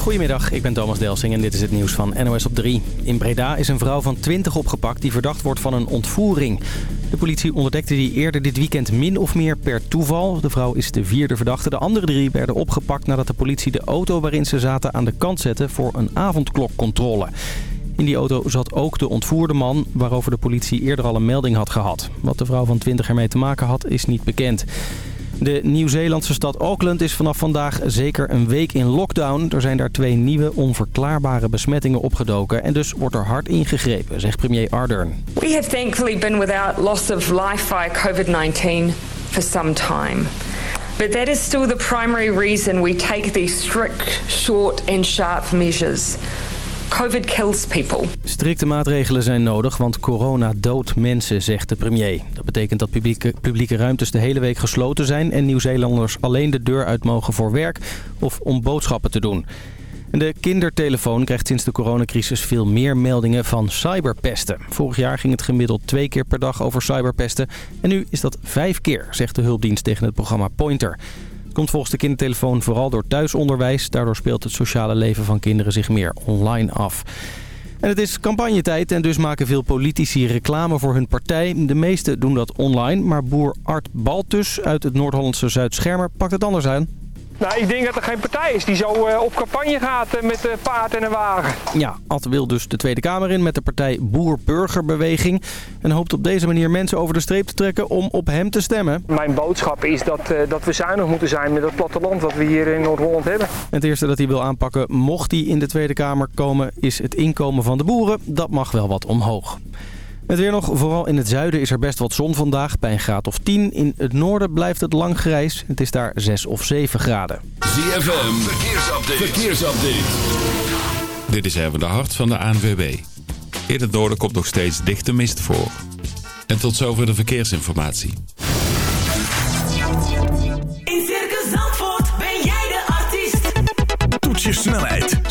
Goedemiddag, ik ben Thomas Delsing en dit is het nieuws van NOS op 3. In Breda is een vrouw van 20 opgepakt die verdacht wordt van een ontvoering. De politie ontdekte die eerder dit weekend min of meer per toeval. De vrouw is de vierde verdachte. De andere drie werden opgepakt nadat de politie de auto waarin ze zaten aan de kant zette voor een avondklokcontrole. In die auto zat ook de ontvoerde man, waarover de politie eerder al een melding had gehad. Wat de vrouw van 20 ermee te maken had, is niet bekend. De Nieuw-Zeelandse stad Auckland is vanaf vandaag zeker een week in lockdown. Er zijn daar twee nieuwe onverklaarbare besmettingen opgedoken en dus wordt er hard ingegrepen, zegt premier Ardern. We have thankfully been without loss of life via COVID-19 for some time. But that is still the primary reason we take these strict, short and sharp measures. COVID kills people. Strikte maatregelen zijn nodig, want corona doodt mensen, zegt de premier. Dat betekent dat publieke, publieke ruimtes de hele week gesloten zijn... en Nieuw-Zeelanders alleen de deur uit mogen voor werk of om boodschappen te doen. De kindertelefoon krijgt sinds de coronacrisis veel meer meldingen van cyberpesten. Vorig jaar ging het gemiddeld twee keer per dag over cyberpesten. En nu is dat vijf keer, zegt de hulpdienst tegen het programma Pointer. Komt volgens de kindertelefoon vooral door thuisonderwijs. Daardoor speelt het sociale leven van kinderen zich meer online af. En het is campagnetijd en dus maken veel politici reclame voor hun partij. De meeste doen dat online, maar boer Art Baltus uit het Noord-Hollandse Zuid-Schermer pakt het anders aan. Nou, ik denk dat er geen partij is die zo uh, op campagne gaat uh, met uh, paard en een wagen. Ja, Ad wil dus de Tweede Kamer in met de partij Boer-Burgerbeweging. En hoopt op deze manier mensen over de streep te trekken om op hem te stemmen. Mijn boodschap is dat, dat we zuinig moeten zijn met het platteland wat we hier in Noord-Holland hebben. Het eerste dat hij wil aanpakken, mocht hij in de Tweede Kamer komen, is het inkomen van de boeren. Dat mag wel wat omhoog. Het weer nog, vooral in het zuiden is er best wat zon vandaag, bij een graad of 10. In het noorden blijft het lang grijs, het is daar 6 of 7 graden. ZFM, verkeersupdate. verkeersupdate. Dit is even de hart van de ANWB. In het noorden komt nog steeds dichte mist voor. En tot zover de verkeersinformatie. In Circus Zandvoort ben jij de artiest. Toets je snelheid,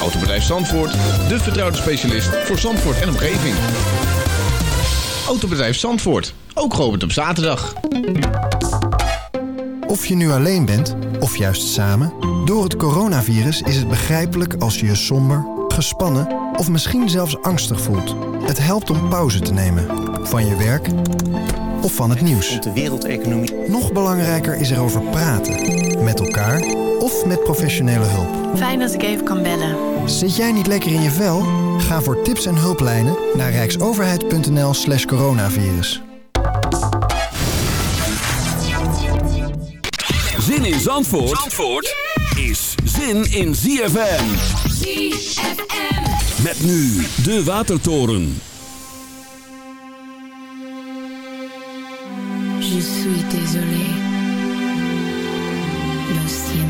Autobedrijf Zandvoort, de vertrouwde specialist voor Zandvoort en omgeving. Autobedrijf Zandvoort, ook geopend op zaterdag. Of je nu alleen bent, of juist samen... door het coronavirus is het begrijpelijk als je je somber, gespannen... of misschien zelfs angstig voelt. Het helpt om pauze te nemen. Van je werk of van het nieuws. de wereldeconomie. Nog belangrijker is erover praten. Met elkaar of met professionele hulp. Fijn dat ik even kan bellen. Zit jij niet lekker in je vel? Ga voor tips en hulplijnen naar rijksoverheid.nl slash coronavirus. Zin in Zandvoort, Zandvoort is zin in ZFM. ZFM. Met nu de Watertoren. Je suis désolé. Lo siento.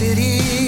City.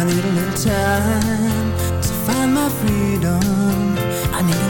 I need a little time to find my freedom. I need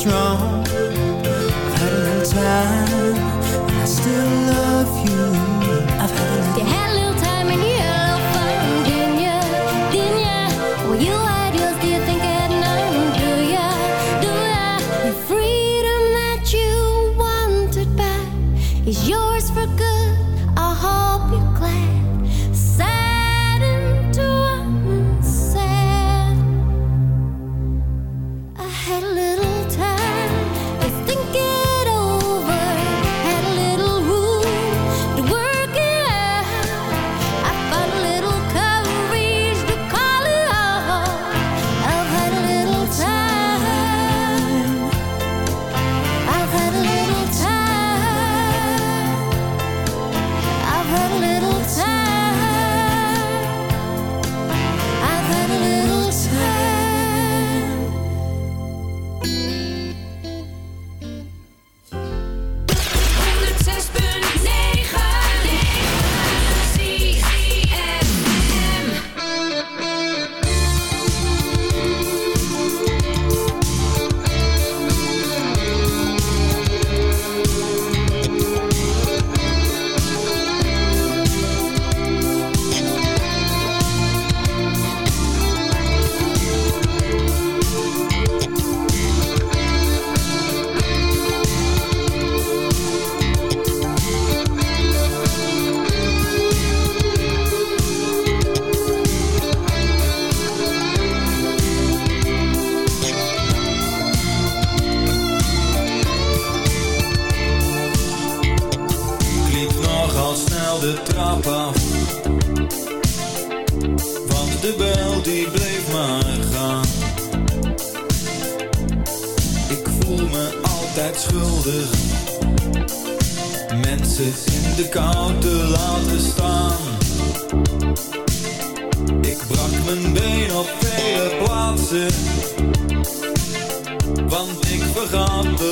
Strong.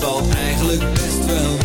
valt eigenlijk best wel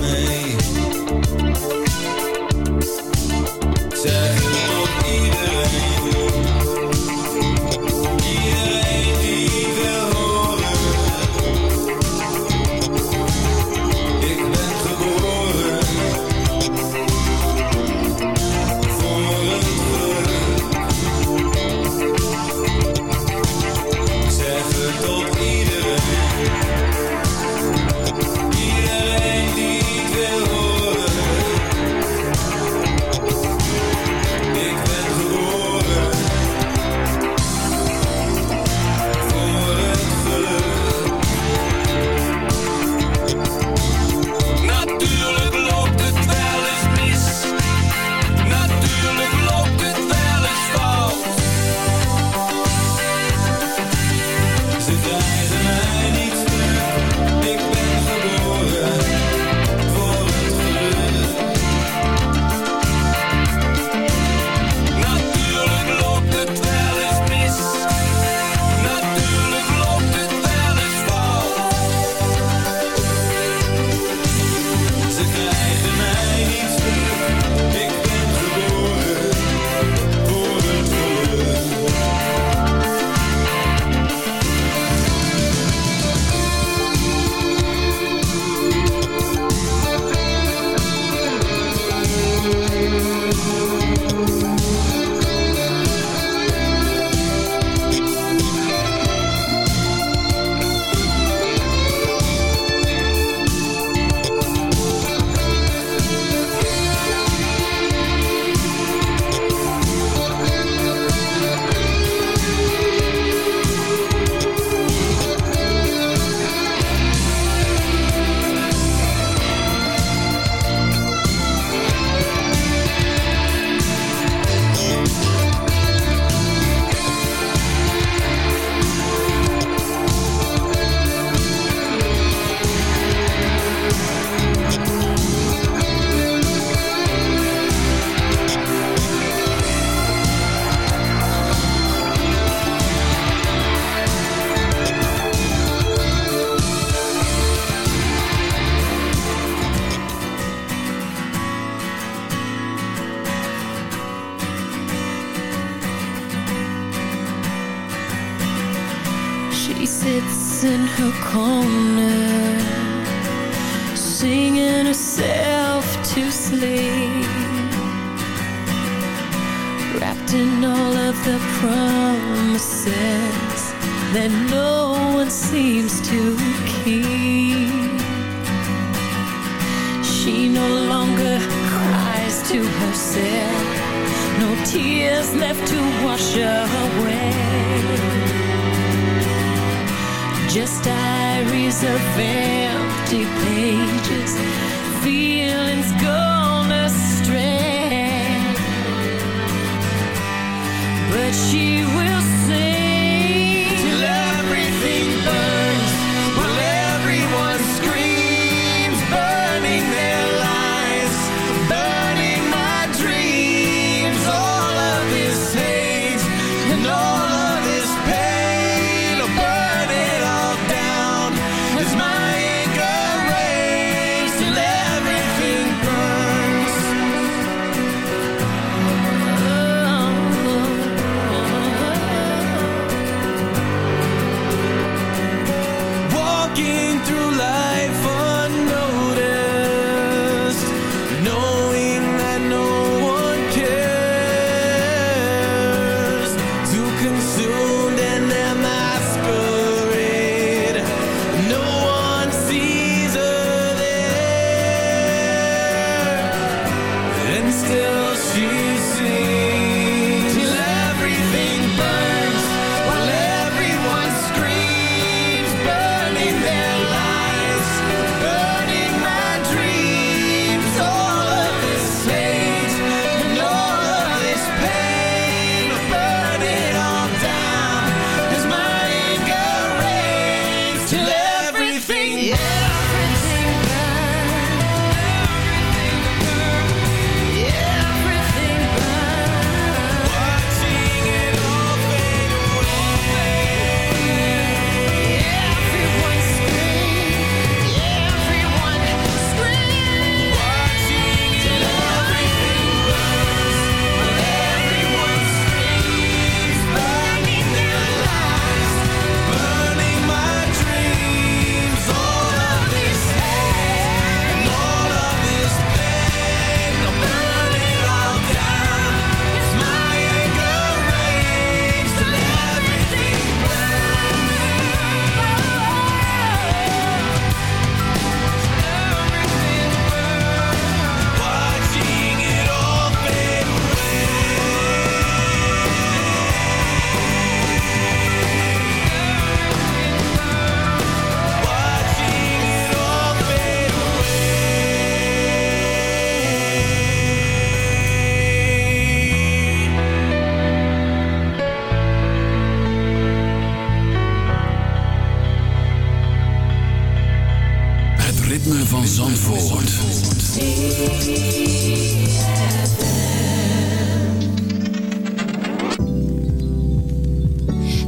Ritme van Zandvoort.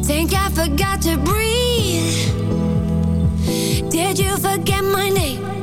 Think I forgot to breathe. Did you forget my name?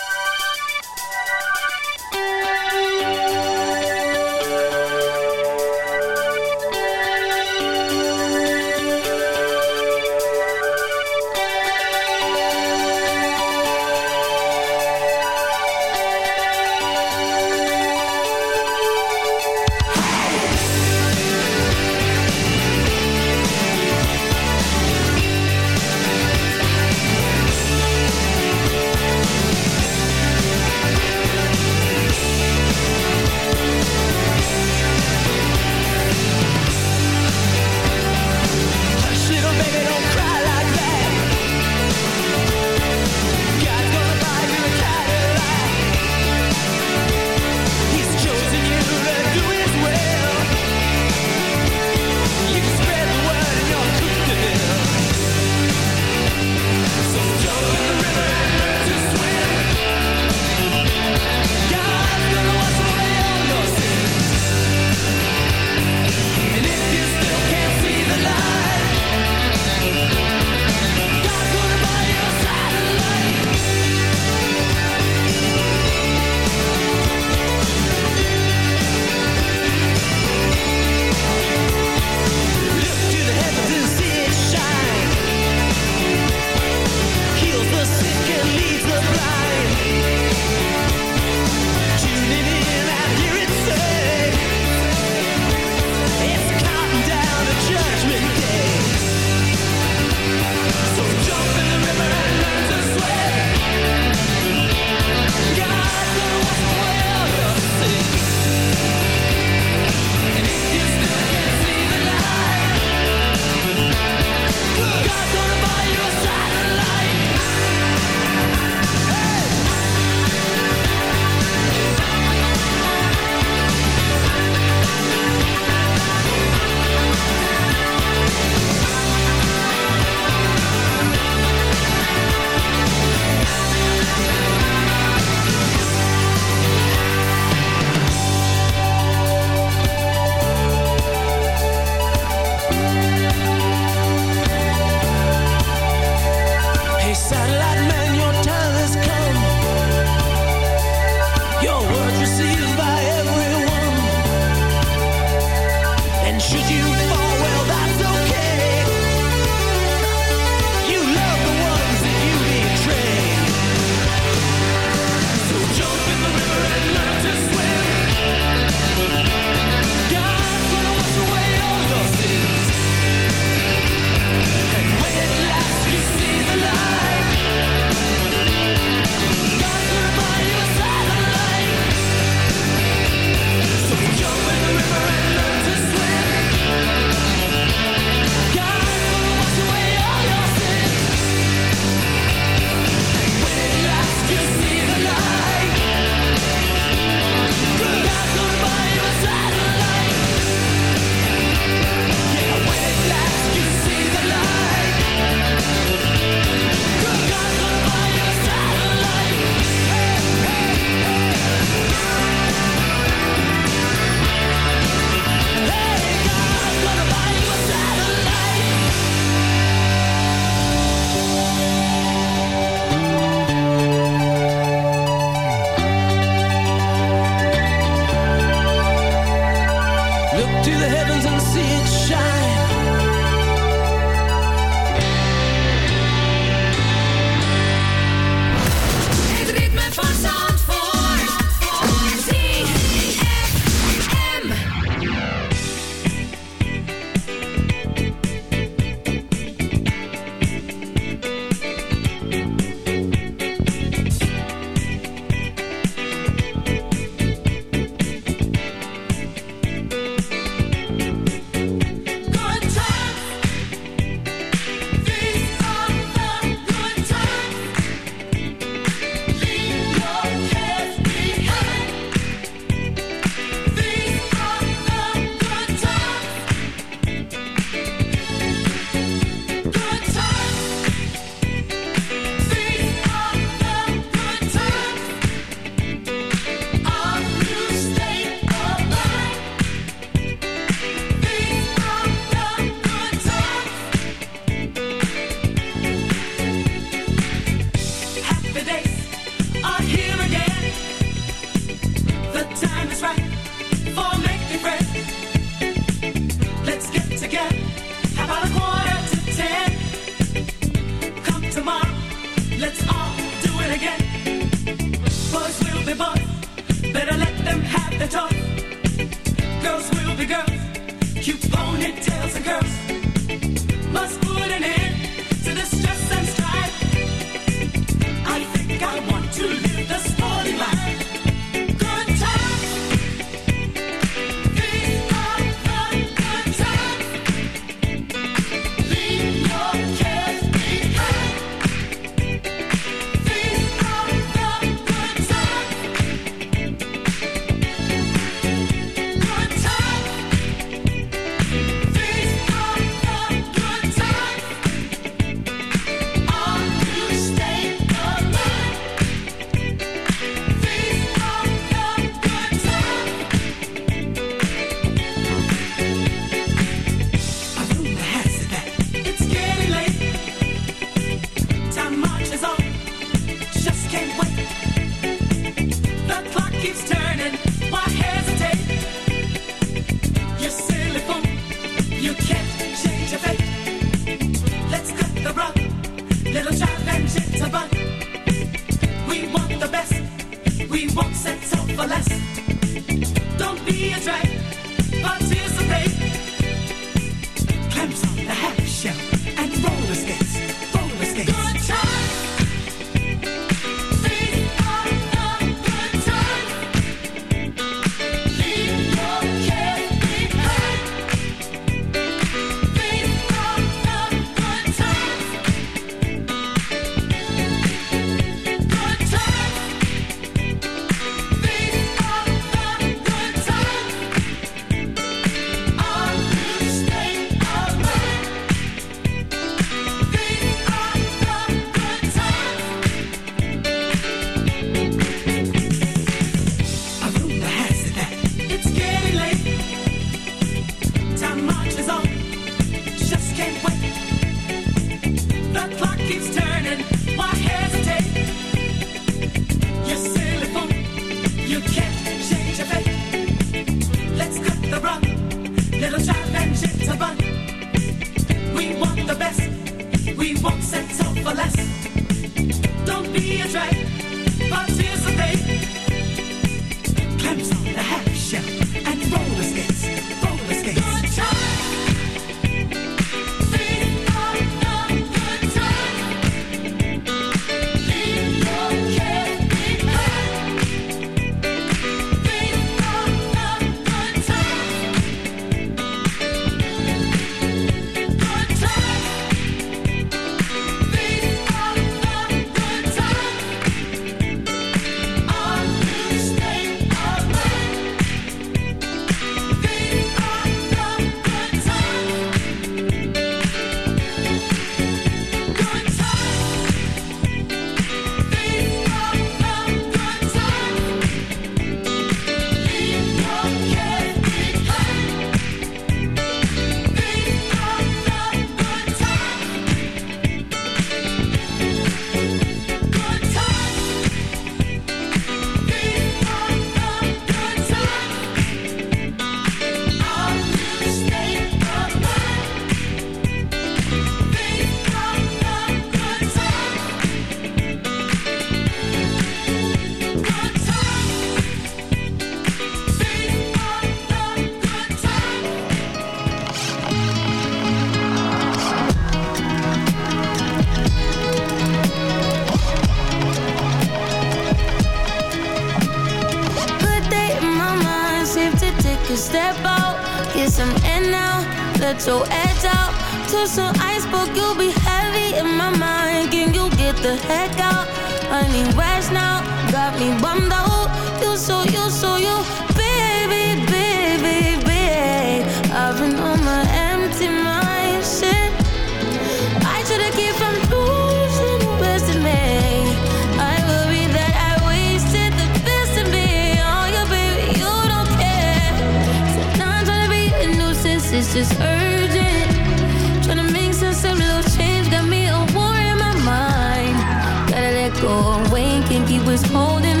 was holding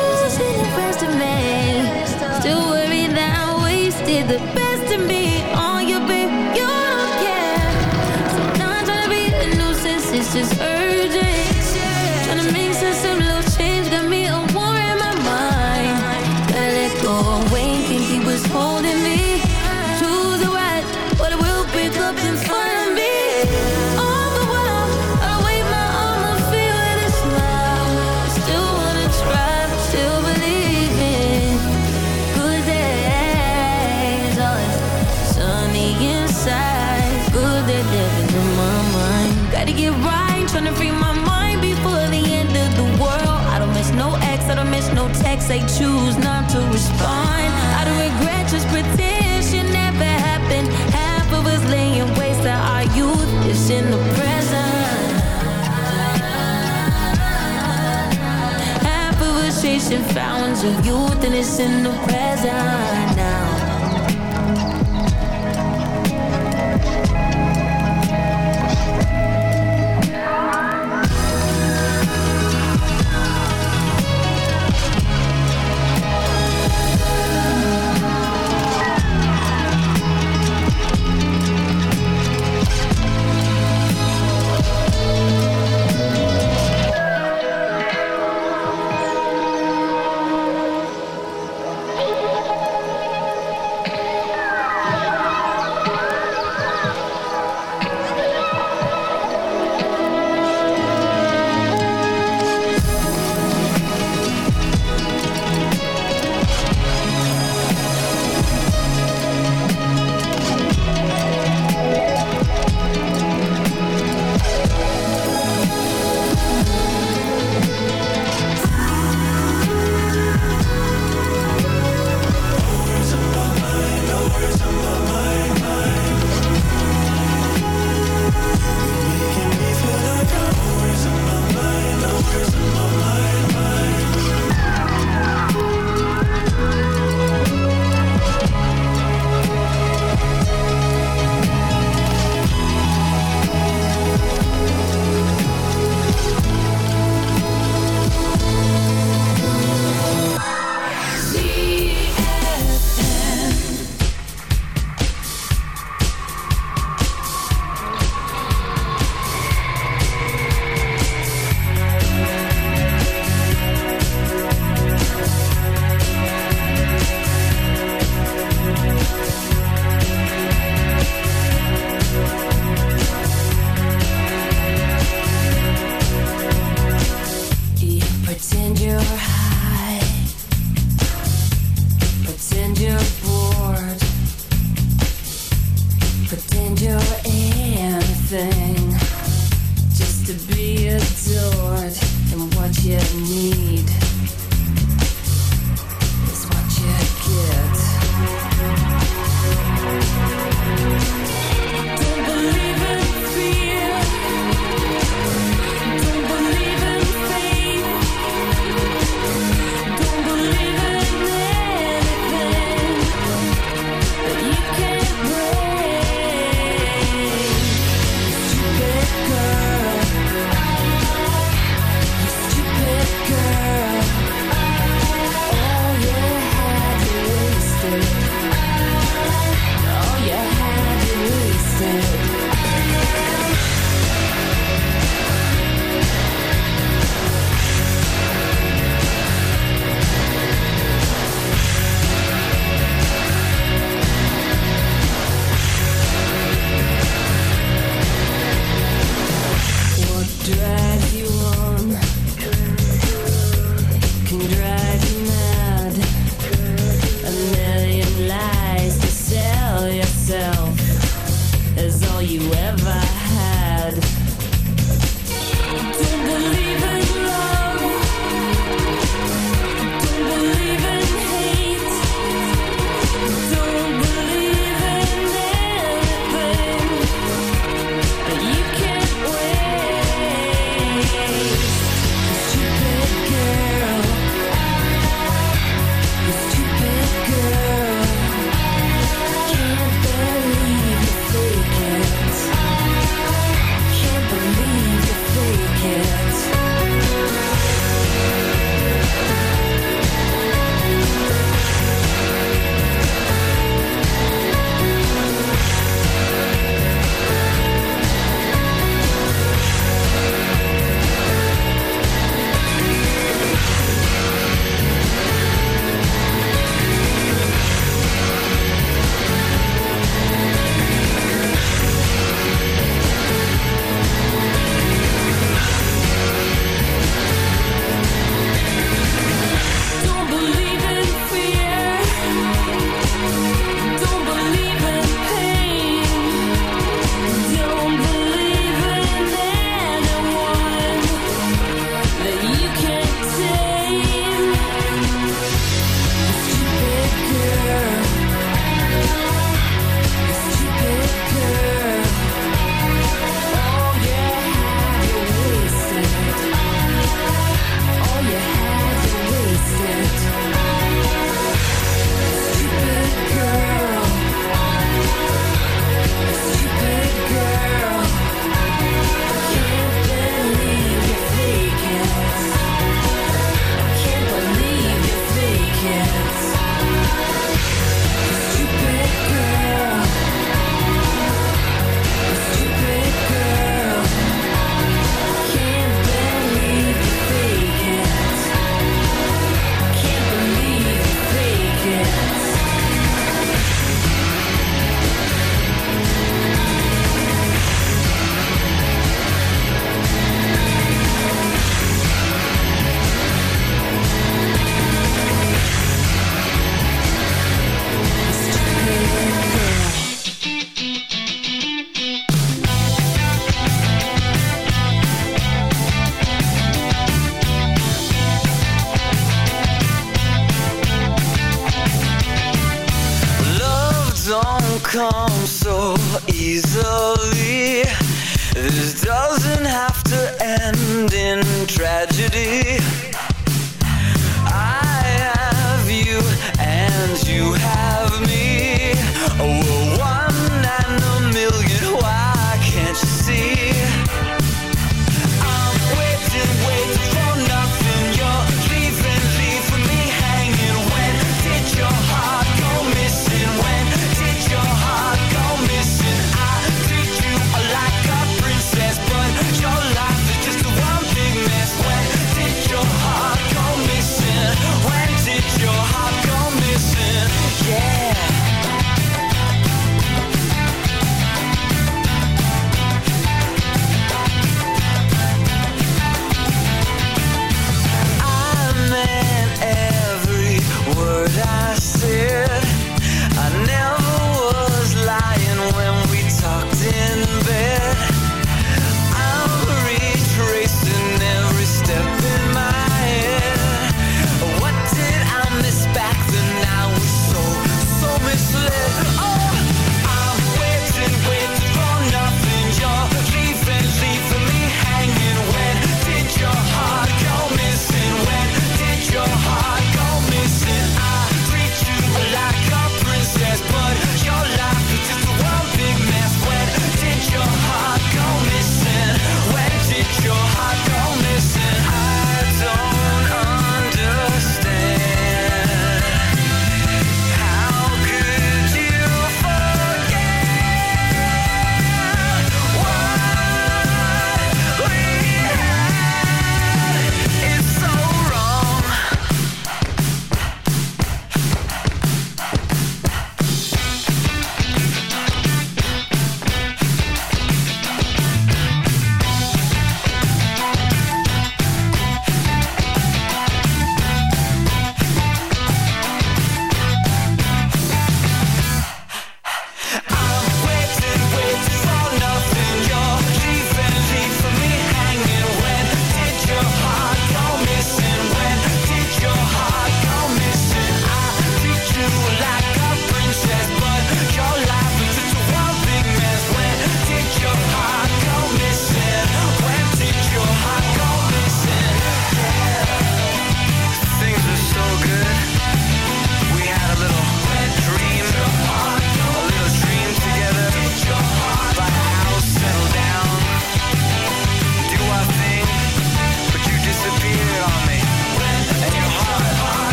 the To youth and it's in the present.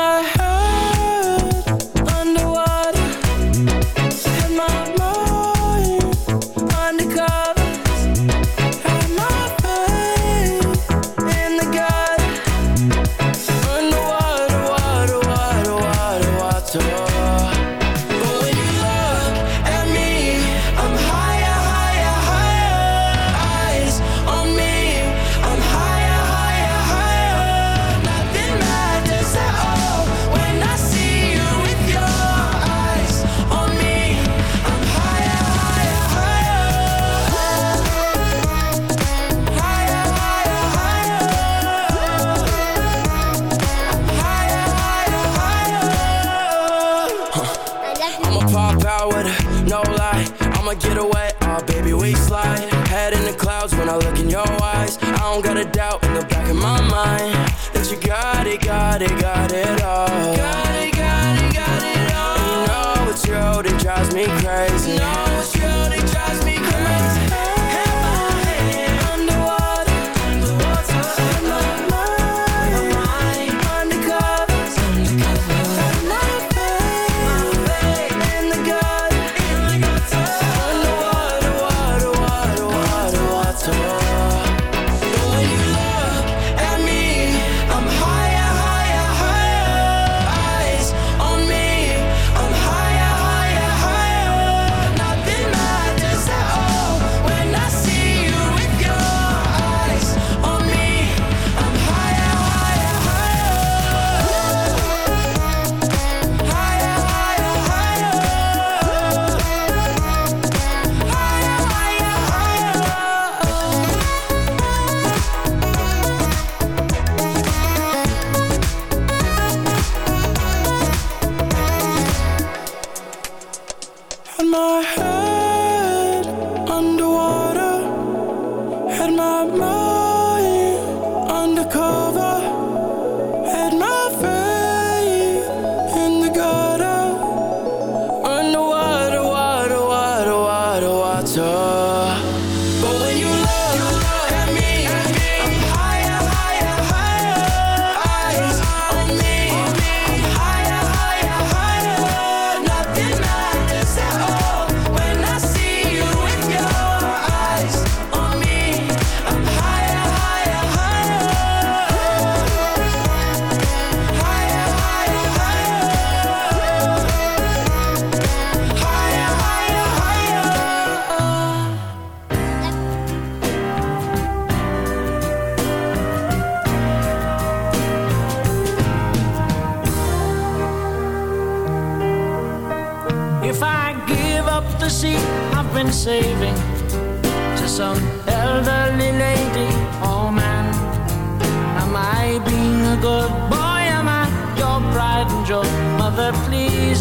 my don't got a doubt in the back of my mind that you got it, got it, got it all. Got it, got it, got it all. You know it's you It drives me crazy. You know it's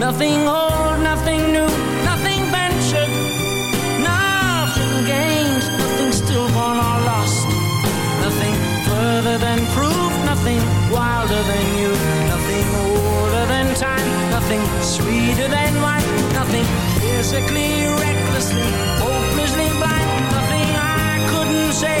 Nothing old, nothing new, nothing ventured, nothing gained, nothing stillborn or lost, nothing further than proof, nothing wilder than you, nothing older than time, nothing sweeter than wine, nothing physically, recklessly, hopelessly blind, nothing I couldn't say,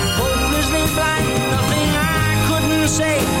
say,